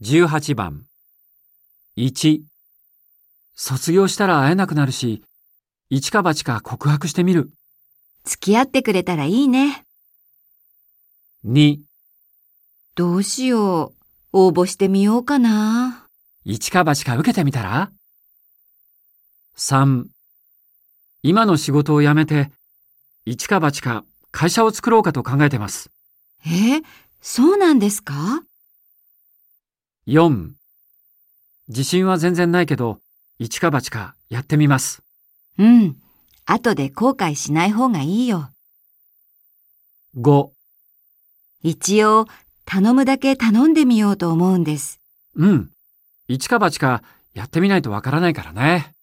18番。1。卒業したら会えなくなるし、一か八か告白してみる。付き合ってくれたらいいね。2。どうしよう。応募してみようかな。一か八か受けてみたら ?3。今の仕事を辞めて、一か八か会社を作ろうかと考えてます。え、そうなんですか？4。自信は全然ないけど、一か八かやってみます。うん。後で後悔しない方がいいよ。5。一応、頼むだけ頼んでみようと思うんです。うん。一か八かやってみないとわからないからね。